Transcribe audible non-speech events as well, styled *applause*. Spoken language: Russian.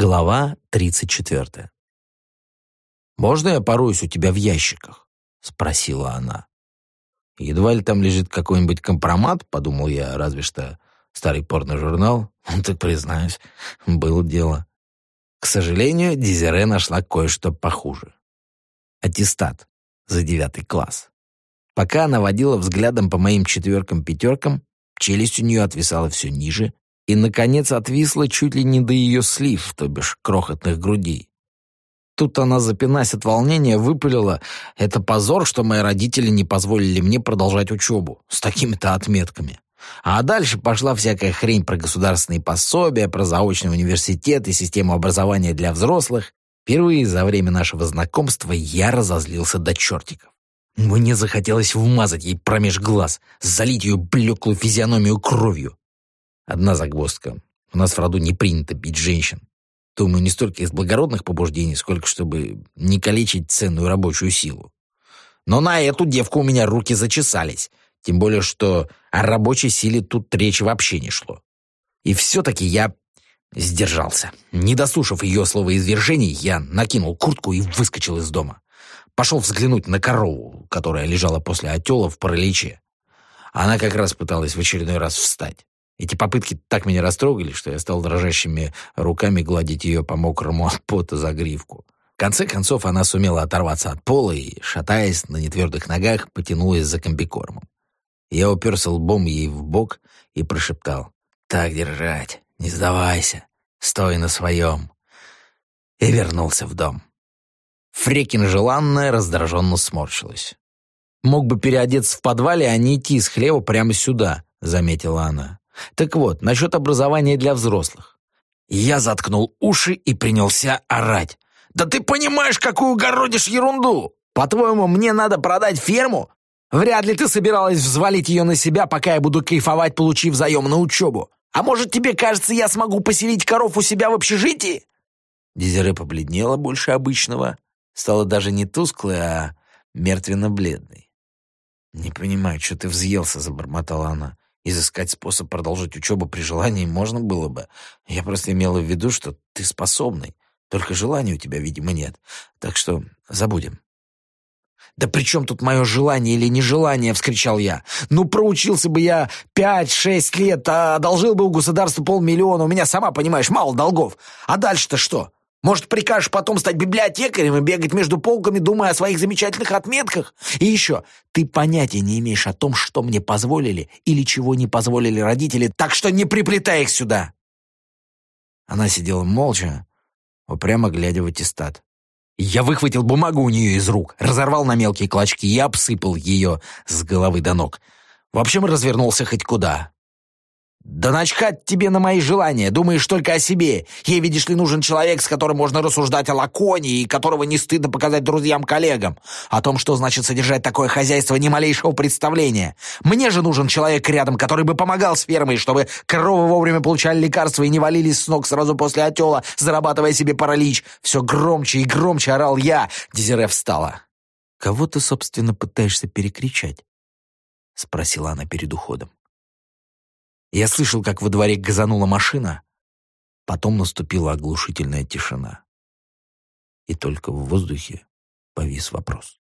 Глава 34. «Можно я пороюсь у тебя в ящиках?» — спросила она. «Едва ли там лежит какой-нибудь компромат?» — подумал я, разве что старый порно-журнал. *laughs* Так признаюсь, было дело. К сожалению, Дезире нашла кое-что похуже. Аттестат за девятый класс. Пока она водила взглядом по моим четверкам-пятеркам, челюсть у нее отвисала все ниже, и, наконец, отвисла чуть ли не до ее слив, то бишь крохотных грудей. Тут она, запинаясь от волнения, выпалила «Это позор, что мои родители не позволили мне продолжать учебу с такими-то отметками». А дальше пошла всякая хрень про государственные пособия, про заочный университет и систему образования для взрослых. Впервые за время нашего знакомства я разозлился до чертиков. Мне захотелось вмазать ей промеж глаз, залить ее блеклую физиономию кровью. Одна загвоздка. У нас в роду не принято бить женщин. Думаю, не столько из благородных побуждений, сколько чтобы не калечить ценную рабочую силу. Но на эту девку у меня руки зачесались. Тем более, что о рабочей силе тут речи вообще не шло. И все-таки я сдержался. Не дослушав ее словоизвержений, я накинул куртку и выскочил из дома. Пошел взглянуть на корову, которая лежала после отела в параличе. Она как раз пыталась в очередной раз встать. Эти попытки так меня растрогали, что я стал дрожащими руками гладить ее по мокрому от пота за гривку. В конце концов она сумела оторваться от пола и, шатаясь на нетвердых ногах, потянулась за комбикормом. Я уперся лбом ей в бок и прошептал «Так держать, не сдавайся, стой на своем». И вернулся в дом. Фрекин желанная раздраженно сморщилась. «Мог бы переодеться в подвале, а не идти из хлева прямо сюда», — заметила она. Так вот, насчет образования для взрослых. Я заткнул уши и принялся орать. «Да ты понимаешь, какую городишь ерунду! По-твоему, мне надо продать ферму? Вряд ли ты собиралась взвалить ее на себя, пока я буду кайфовать, получив заем на учебу. А может, тебе кажется, я смогу поселить коров у себя в общежитии?» Дезире побледнела больше обычного, стала даже не тусклой, а мертвенно-бледной. «Не понимаю, что ты взъелся», — забормотала она. Изыскать способ продолжить учебу при желании можно было бы. Я просто имела в виду, что ты способный. Только желания у тебя, видимо, нет. Так что забудем. «Да при чем тут мое желание или нежелание?» — вскричал я. «Ну, проучился бы я пять-шесть лет, а одолжил бы у государства полмиллиона. У меня, сама понимаешь, мало долгов. А дальше-то что? Может, прикажешь потом стать библиотекарем и бегать между полками, думая о своих замечательных отметках? И еще, ты понятия не имеешь о том, что мне позволили или чего не позволили родители, так что не приплетай их сюда!» Она сидела молча, упрямо глядя в аттестат. Я выхватил бумагу у нее из рук, разорвал на мелкие клочки и обсыпал ее с головы до ног. В общем, развернулся хоть куда. «Да начхать тебе на мои желания, думаешь только о себе. Ей, видишь ли, нужен человек, с которым можно рассуждать о лаконе и которого не стыдно показать друзьям-коллегам. О том, что значит содержать такое хозяйство, ни малейшего представления. Мне же нужен человек рядом, который бы помогал с фермой, чтобы коровы вовремя получали лекарства и не валились с ног сразу после отела, зарабатывая себе паралич. Все громче и громче орал я. Дезире встала. «Кого ты, собственно, пытаешься перекричать?» — спросила она перед уходом. Я слышал, как во дворе газанула машина. Потом наступила оглушительная тишина. И только в воздухе повис вопрос.